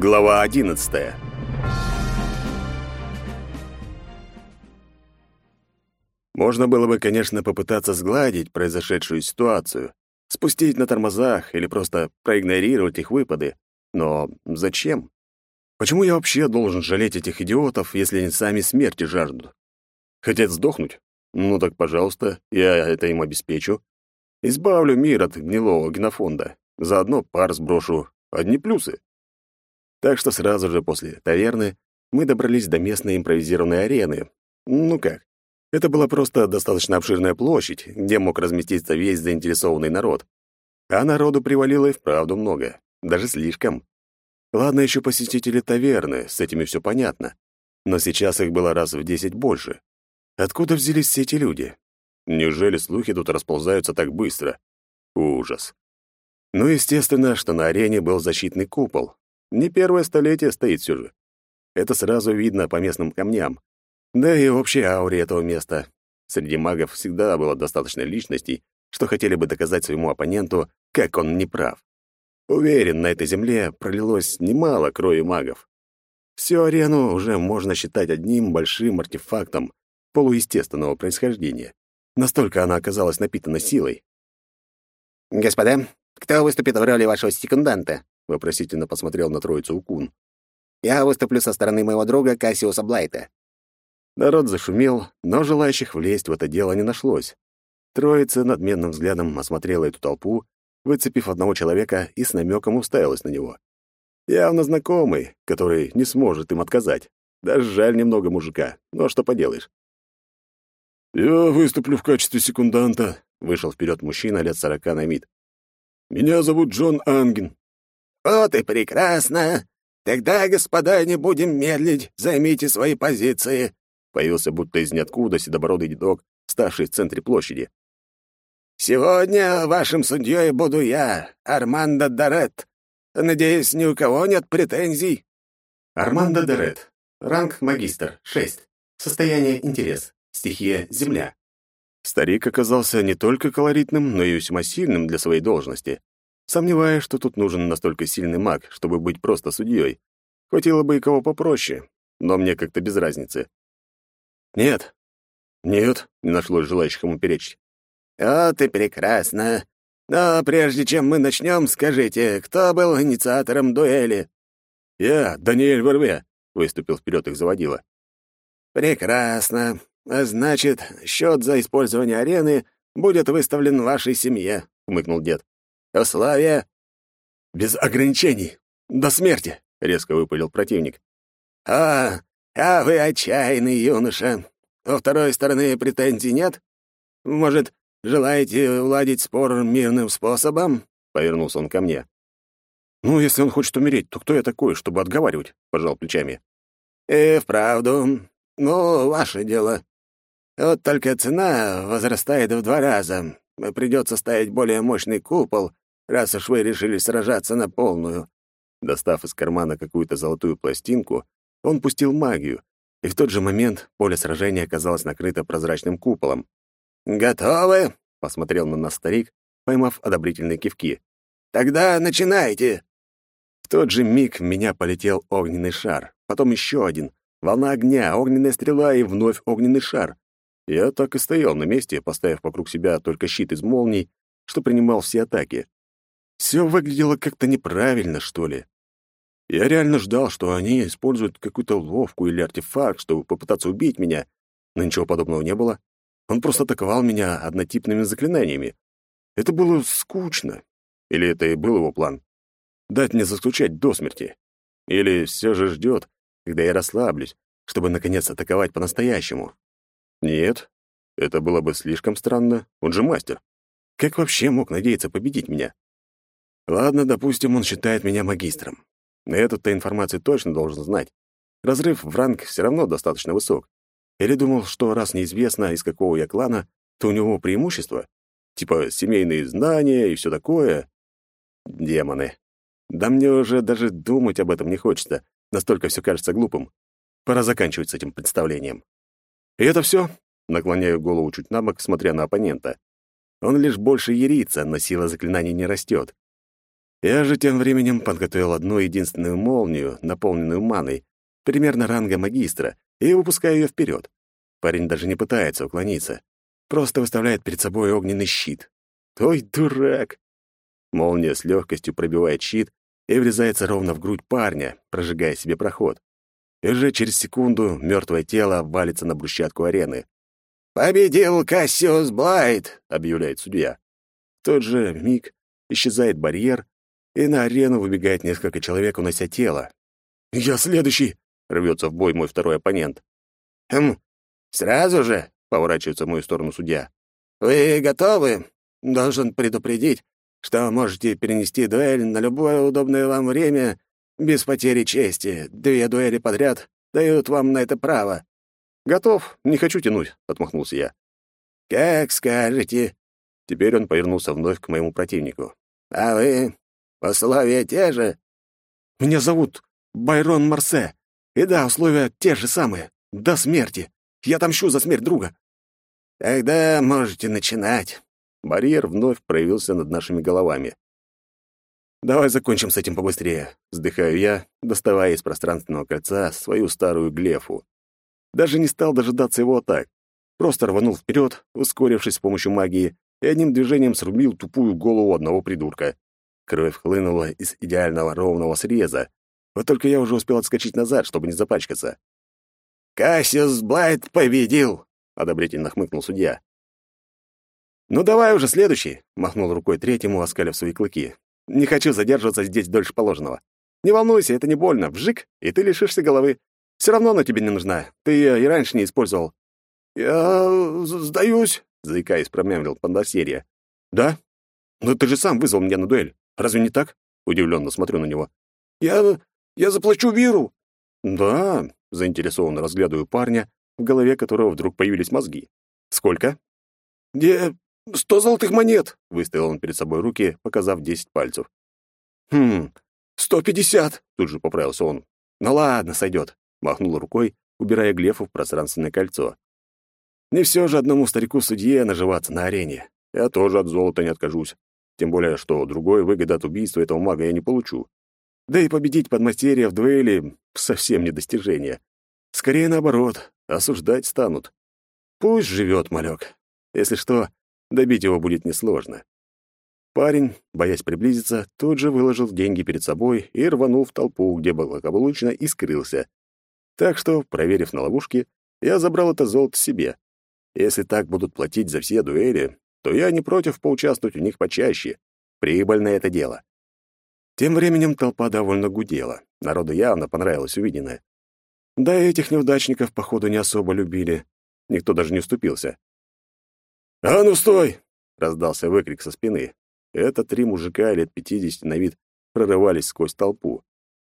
Глава 11. Можно было бы, конечно, попытаться сгладить произошедшую ситуацию, спустить на тормозах или просто проигнорировать их выпады. Но зачем? Почему я вообще должен жалеть этих идиотов, если они сами смерти жаждут? Хотят сдохнуть? Ну так, пожалуйста, я это им обеспечу. Избавлю мир от гнилого генофонда. Заодно пар сброшу. Одни плюсы. Так что сразу же после таверны мы добрались до местной импровизированной арены. Ну как? Это была просто достаточно обширная площадь, где мог разместиться весь заинтересованный народ. А народу привалило и вправду много. Даже слишком. Ладно еще посетители таверны, с этими все понятно. Но сейчас их было раз в десять больше. Откуда взялись все эти люди? Неужели слухи тут расползаются так быстро? Ужас. Ну, естественно, что на арене был защитный купол. Не первое столетие стоит все же. Это сразу видно по местным камням. Да и общей ауре этого места. Среди магов всегда было достаточно личностей, что хотели бы доказать своему оппоненту, как он неправ. Уверен, на этой земле пролилось немало крови магов. Всю арену уже можно считать одним большим артефактом полуестественного происхождения. Настолько она оказалась напитана силой. «Господа, кто выступит в роли вашего секунданта?» — вопросительно посмотрел на троицу Укун. «Я выступлю со стороны моего друга Кассиуса Блайта». Народ зашумел, но желающих влезть в это дело не нашлось. Троица надменным взглядом осмотрела эту толпу выцепив одного человека и с намеком уставилась на него. Явно знакомый, который не сможет им отказать. Даже жаль немного мужика, но что поделаешь. «Я выступлю в качестве секунданта», — вышел вперед мужчина лет сорока на вид. «Меня зовут Джон Анген». «Вот и прекрасно! Тогда, господа, не будем медлить, займите свои позиции», — появился будто из ниоткуда седобородый дедок, ставший в центре площади. Сегодня вашим судьей буду я, Армандо Дорет. Надеюсь, ни у кого нет претензий. Армандо Дорет. Ранг магистр 6. Состояние интерес. Стихия земля. Старик оказался не только колоритным, но и весьма сильным для своей должности. Сомневаюсь, что тут нужен настолько сильный маг, чтобы быть просто судьей. Хватило бы и кого попроще, но мне как-то без разницы. Нет. Нет, не нашлось желающих ему перечить. «Вот и прекрасно. Но прежде чем мы начнем, скажите, кто был инициатором дуэли?» «Я, Даниэль Верве», — выступил вперед их заводила. «Прекрасно. Значит, счет за использование арены будет выставлен вашей семье», — умыкнул дед. «Условия?» «Без ограничений. До смерти», — резко выпалил противник. «А, а вы отчаянный юноша. У второй стороны претензий нет? Может, Желаете уладить спор мирным способом?» — повернулся он ко мне. «Ну, если он хочет умереть, то кто я такой, чтобы отговаривать?» — пожал плечами. «И вправду. Ну, ваше дело. Вот только цена возрастает в два раза. Придется ставить более мощный купол, раз уж вы решили сражаться на полную». Достав из кармана какую-то золотую пластинку, он пустил магию, и в тот же момент поле сражения оказалось накрыто прозрачным куполом. «Готовы?» — посмотрел на нас старик, поймав одобрительные кивки. «Тогда начинайте!» В тот же миг в меня полетел огненный шар, потом еще один, волна огня, огненная стрела и вновь огненный шар. Я так и стоял на месте, поставив вокруг себя только щит из молний, что принимал все атаки. Все выглядело как-то неправильно, что ли. Я реально ждал, что они используют какую-то ловку или артефакт, чтобы попытаться убить меня, но ничего подобного не было. Он просто атаковал меня однотипными заклинаниями. Это было скучно. Или это и был его план? Дать мне заскучать до смерти. Или все же ждет, когда я расслаблюсь, чтобы, наконец, атаковать по-настоящему. Нет, это было бы слишком странно. Он же мастер. Как вообще мог надеяться победить меня? Ладно, допустим, он считает меня магистром. Эту-то информацию точно должен знать. Разрыв в ранг все равно достаточно высок. Или думал, что раз неизвестно, из какого я клана, то у него преимущество? Типа семейные знания и все такое? Демоны. Да мне уже даже думать об этом не хочется. Настолько все кажется глупым. Пора заканчивать с этим представлением. И это все. Наклоняю голову чуть на бок, смотря на оппонента. Он лишь больше ерится, но сила заклинаний не растет. Я же тем временем подготовил одну единственную молнию, наполненную маной, примерно ранга магистра, и выпускаю ее вперед. Парень даже не пытается уклониться, просто выставляет перед собой огненный щит. Ой, дурак! Молния с легкостью пробивает щит и врезается ровно в грудь парня, прожигая себе проход. И уже через секунду мертвое тело валится на брусчатку арены. «Победил Кассиус Блайт!» — объявляет судья. В тот же миг исчезает барьер, и на арену выбегает несколько человек, унося тело. «Я следующий!» — рвется в бой мой второй оппонент. «Хм, сразу же?» — поворачивается в мою сторону судья. «Вы готовы? Должен предупредить, что можете перенести дуэль на любое удобное вам время без потери чести. Две дуэли подряд дают вам на это право». «Готов, не хочу тянуть», — отмахнулся я. «Как скажете». Теперь он повернулся вновь к моему противнику. «А вы? Условия те же?» «Меня зовут Байрон Марсе. И да, условия те же самые. До смерти. Я отомщу за смерть друга». «Тогда можете начинать». Барьер вновь проявился над нашими головами. «Давай закончим с этим побыстрее», — вздыхаю я, доставая из пространственного кольца свою старую глефу. Даже не стал дожидаться его атак. Просто рванул вперед, ускорившись с помощью магии, и одним движением срубил тупую голову одного придурка. Кровь хлынула из идеального ровного среза. Вот только я уже успел отскочить назад, чтобы не запачкаться. «Кассиус Блайт победил!» — одобрительно хмыкнул судья. «Ну давай уже следующий», — махнул рукой третьему, оскалив свои клыки. «Не хочу задерживаться здесь дольше положенного. Не волнуйся, это не больно. Вжик, и ты лишишься головы. Все равно она тебе не нужна. Ты ее и раньше не использовал». «Я сдаюсь», — заикаясь, промямлил Пандасерия. «Да? Но ты же сам вызвал меня на дуэль. Разве не так?» Удивленно смотрю на него. «Я... я заплачу Виру». «Да», — заинтересованно разглядываю парня, в голове которого вдруг появились мозги. «Сколько?» «Где «Сто золотых монет!» — выставил он перед собой руки, показав десять пальцев. «Хм, сто пятьдесят!» — тут же поправился он. «Ну ладно, сойдет», — махнул рукой, убирая Глефу в пространственное кольцо. «Не все же одному старику-судье наживаться на арене. Я тоже от золота не откажусь. Тем более, что другой выгоды от убийства этого мага я не получу. Да и победить подмастерья в дуэли — совсем не достижение. Скорее наоборот, осуждать станут. Пусть живет малек. Если что, Добить его будет несложно. Парень, боясь приблизиться, тут же выложил деньги перед собой и рванул в толпу, где благополучно и скрылся. Так что, проверив на ловушке, я забрал это золото себе. Если так будут платить за все дуэли, то я не против поучаствовать в них почаще. Прибыльное это дело. Тем временем толпа довольно гудела. Народу явно понравилось увиденное. Да и этих неудачников, походу, не особо любили. Никто даже не уступился. «А ну, стой!» — раздался выкрик со спины. Это три мужика лет пятидесяти на вид прорывались сквозь толпу.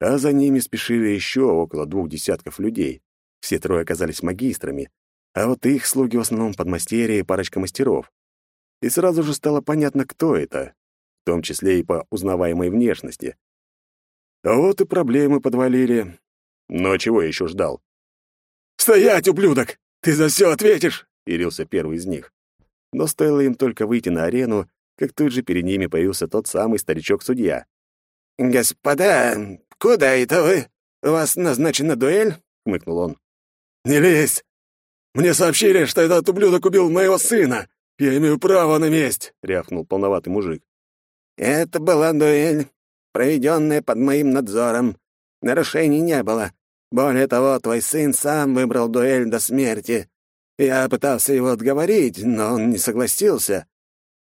А за ними спешили еще около двух десятков людей. Все трое оказались магистрами, а вот их слуги в основном подмастерья и парочка мастеров. И сразу же стало понятно, кто это, в том числе и по узнаваемой внешности. А вот и проблемы подвалили. Но чего я еще ждал? «Стоять, ублюдок! Ты за все ответишь!» — ярился первый из них. Но стоило им только выйти на арену, как тут же перед ними появился тот самый старичок-судья. «Господа, куда это вы? У вас назначена дуэль?» — хмыкнул он. «Не лезь! Мне сообщили, что этот ублюдок убил моего сына! Я имею право на месть!» — рявкнул полноватый мужик. «Это была дуэль, проведенная под моим надзором. Нарушений не было. Более того, твой сын сам выбрал дуэль до смерти. Я пытался его отговорить, но он не согласился.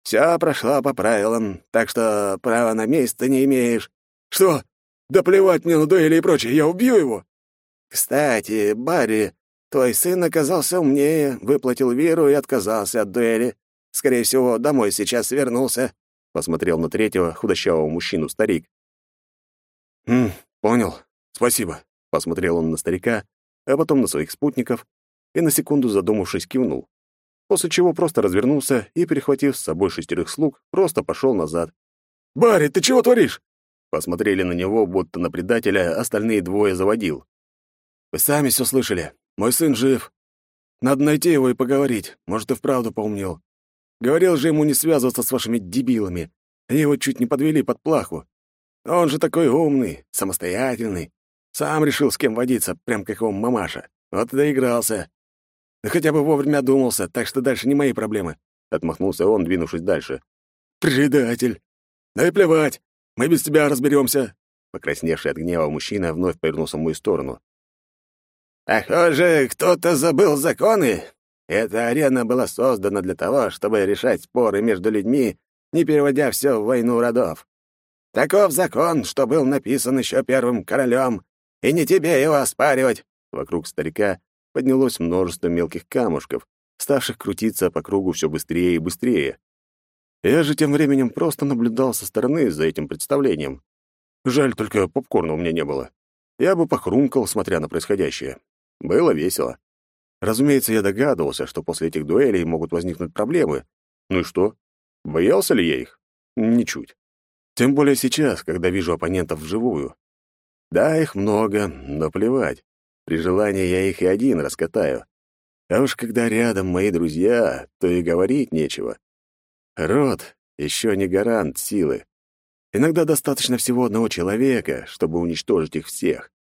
Все прошло по правилам, так что права на месть ты не имеешь. Что? Да плевать мне на дуэли и прочее, я убью его. Кстати, Барри, твой сын оказался умнее, выплатил Виру и отказался от дуэли. Скорее всего, домой сейчас вернулся. Посмотрел на третьего худощавого мужчину старик. «Хм, понял. Спасибо», — посмотрел он на старика, а потом на своих спутников и на секунду задумавшись кивнул. После чего просто развернулся и, перехватив с собой шестерых слуг, просто пошел назад. «Барри, ты чего творишь?» Посмотрели на него, будто на предателя, остальные двое заводил. «Вы сами все слышали. Мой сын жив. Надо найти его и поговорить. Может, и вправду поумнел. Говорил же ему не связываться с вашими дебилами. Они его чуть не подвели под плаху. Он же такой умный, самостоятельный. Сам решил, с кем водиться, прям как его мамаша. Вот и доигрался. Хотя бы вовремя одумался, так что дальше не мои проблемы. Отмахнулся он, двинувшись дальше. «Предатель! Да и плевать! Мы без тебя разберемся!» Покрасневший от гнева мужчина вновь повернулся в мою сторону. «Похоже, кто-то забыл законы. Эта арена была создана для того, чтобы решать споры между людьми, не переводя все в войну родов. Таков закон, что был написан еще первым королем, и не тебе его оспаривать!» Вокруг старика поднялось множество мелких камушков, ставших крутиться по кругу все быстрее и быстрее. Я же тем временем просто наблюдал со стороны за этим представлением. Жаль, только попкорна у меня не было. Я бы похрумкал, смотря на происходящее. Было весело. Разумеется, я догадывался, что после этих дуэлей могут возникнуть проблемы. Ну и что? Боялся ли я их? Ничуть. Тем более сейчас, когда вижу оппонентов вживую. Да, их много, но плевать. При желании я их и один раскатаю. А уж когда рядом мои друзья, то и говорить нечего. Род еще не гарант силы. Иногда достаточно всего одного человека, чтобы уничтожить их всех.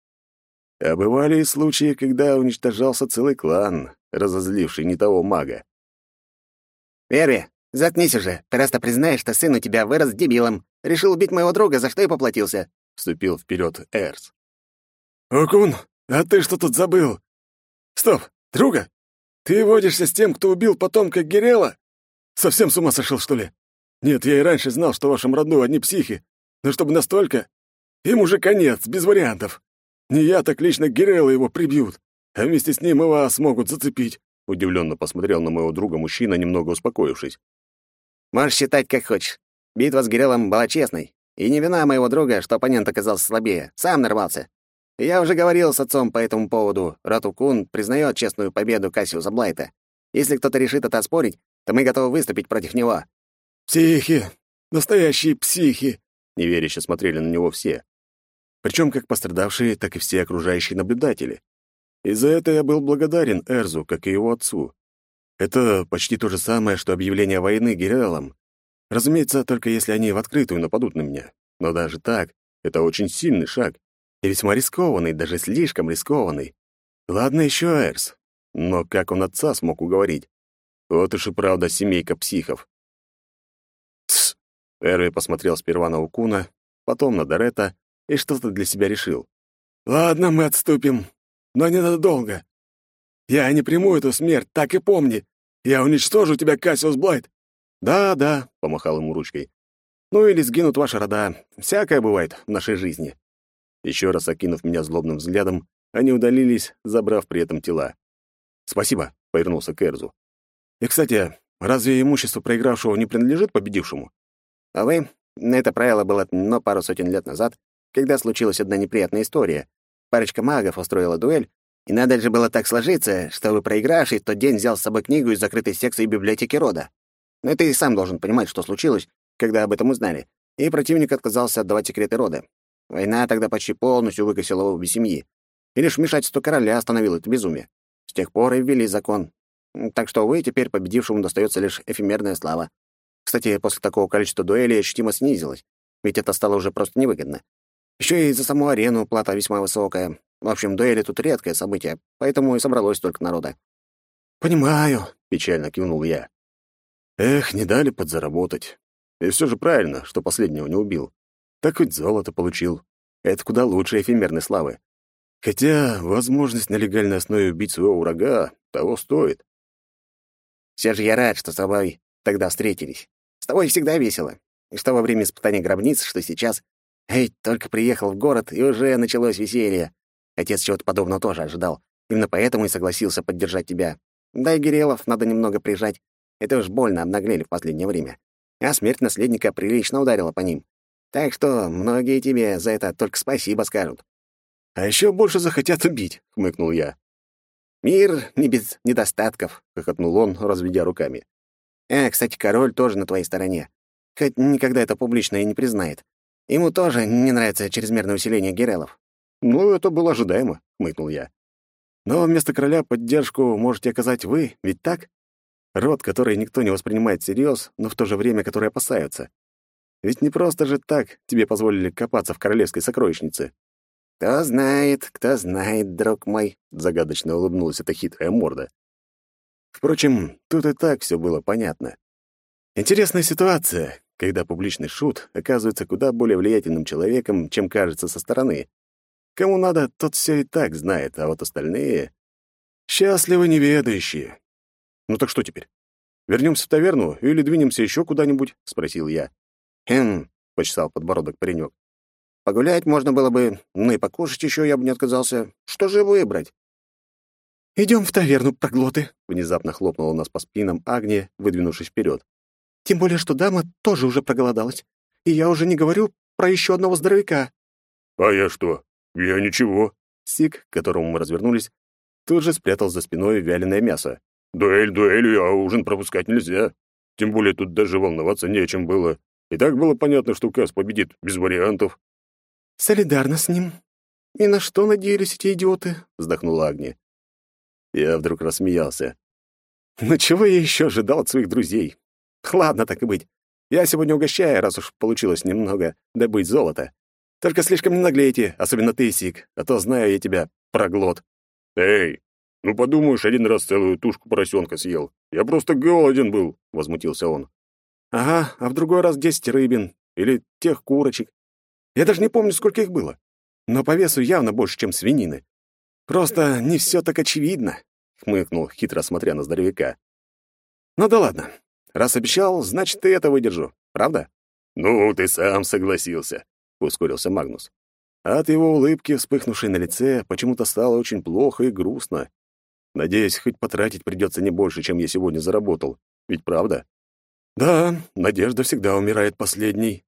А бывали и случаи, когда уничтожался целый клан, разозливший не того мага. «Верви, заткнись уже. Просто признай, что сын у тебя вырос дебилом. Решил убить моего друга, за что и поплатился», — вступил вперед Эрс. «Окун, а ты что тут забыл? Стоп, друга? Ты водишься с тем, кто убил потомка Герела? Совсем с ума сошел, что ли? Нет, я и раньше знал, что в вашем роду одни психи. Но чтобы настолько... Им уже конец, без вариантов. Не я, так лично Герела его прибьют, а вместе с ним и вас могут зацепить. Удивленно посмотрел на моего друга мужчина, немного успокоившись. «Можешь считать, как хочешь. Битва с Герелом была честной. И не вина моего друга, что оппонент оказался слабее. Сам нарвался. Я уже говорил с отцом по этому поводу. Ратукун признает честную победу Кассиуса Блайта. Если кто-то решит это оспорить, то мы готовы выступить против него». «Психи! Настоящие психи!» Неверяще смотрели на него все. Причем как пострадавшие, так и все окружающие наблюдатели. И за это я был благодарен Эрзу, как и его отцу. Это почти то же самое, что объявление войны генералам. Разумеется, только если они в открытую нападут на меня. Но даже так, это очень сильный шаг и весьма рискованный, даже слишком рискованный. Ладно еще Эрс, но как он отца смог уговорить? Вот уж и правда семейка психов. Тсс! Эрви посмотрел сперва на Укуна, потом на Дорета и что-то для себя решил. «Ладно, мы отступим, но ненадолго. Я не приму эту смерть, так и помни. Я уничтожу тебя, Кассиус Блайт». «Да, да», — помахал ему ручкой. «Ну или сгинут ваши рода. Всякое бывает в нашей жизни». Еще раз окинув меня злобным взглядом, они удалились, забрав при этом тела. «Спасибо», — повернулся к Эрзу. «И, кстати, разве имущество проигравшего не принадлежит победившему?» «А вы? Это правило было отменено пару сотен лет назад, когда случилась одна неприятная история. Парочка магов устроила дуэль, и надо же было так сложиться, чтобы проигравший в тот день взял с собой книгу из закрытой секции библиотеки рода. Но ты и сам должен понимать, что случилось, когда об этом узнали, и противник отказался отдавать секреты рода. Война тогда почти полностью выкосила обе семьи. И лишь вмешательство короля остановило это безумие. С тех пор и ввели закон. Так что, увы, теперь победившему достается лишь эфемерная слава. Кстати, после такого количества дуэлей ощутимо снизилась, ведь это стало уже просто невыгодно. Еще и за саму арену плата весьма высокая. В общем, дуэли тут редкое событие, поэтому и собралось столько народа. «Понимаю», — печально кивнул я. «Эх, не дали подзаработать. И все же правильно, что последнего не убил. Так хоть золото получил. Это куда лучше эфемерной славы. Хотя возможность на легальной основе убить своего врага того стоит. Все же я рад, что с тобой тогда встретились. С тобой всегда весело. И что во время испытания гробниц, что сейчас. Эй, только приехал в город, и уже началось веселье. Отец чего-то подобного тоже ожидал. Именно поэтому и согласился поддержать тебя. Да и Гирелов надо немного прижать. Это уж больно обнаглели в последнее время. А смерть наследника прилично ударила по ним. Так что многие тебе за это только спасибо скажут. А еще больше захотят убить, хмыкнул я. Мир не без недостатков, хохотнул он, разведя руками. Э, кстати, король тоже на твоей стороне. Хоть никогда это публично и не признает. Ему тоже не нравится чрезмерное усиление герелов. Ну, это было ожидаемо, хмыкнул я. Но вместо короля поддержку можете оказать вы, ведь так? Род, который никто не воспринимает всерьез, но в то же время который опасаются. Ведь не просто же так тебе позволили копаться в королевской сокровищнице. «Кто знает, кто знает, друг мой», — загадочно улыбнулась эта хитрая морда. Впрочем, тут и так все было понятно. Интересная ситуация, когда публичный шут оказывается куда более влиятельным человеком, чем кажется со стороны. Кому надо, тот все и так знает, а вот остальные — счастливы неведающие. Ну так что теперь? Вернемся в таверну или двинемся еще куда-нибудь? — спросил я. «Хм», — почесал подбородок паренек. «Погулять можно было бы, ну и покушать еще я бы не отказался. Что же выбрать?» «Идем в таверну, проглоты!» — внезапно хлопнула нас по спинам Агния, выдвинувшись вперед. «Тем более, что дама тоже уже проголодалась. И я уже не говорю про еще одного здоровяка». «А я что? Я ничего». Сик, к которому мы развернулись, тут же спрятал за спиной вяленое мясо. «Дуэль дуэлью, а ужин пропускать нельзя. Тем более тут даже волноваться не о чем было. И так было понятно, что Кас победит, без вариантов». «Солидарно с ним. И на что надеялись эти идиоты?» — вздохнула Агния. Я вдруг рассмеялся. «Ну чего я еще ожидал от своих друзей? Ладно, так и быть. Я сегодня угощаю, раз уж получилось немного добыть золото. Только слишком не наглейте, особенно ты, Сик, а то знаю я тебя, проглот». «Эй, ну подумаешь, один раз целую тушку поросенка съел. Я просто голоден был», — возмутился он. «Ага, а в другой раз десять рыбин. Или тех курочек. Я даже не помню, сколько их было. Но по весу явно больше, чем свинины. Просто не все так очевидно, хмыкнул, хитро смотря на здоровяка. Ну да ладно. Раз обещал, значит, и это выдержу. Правда? Ну, ты сам согласился, ускорился Магнус. От его улыбки, вспыхнувшей на лице, почему-то стало очень плохо и грустно. Надеюсь, хоть потратить придется не больше, чем я сегодня заработал. Ведь правда? Да, надежда всегда умирает последней.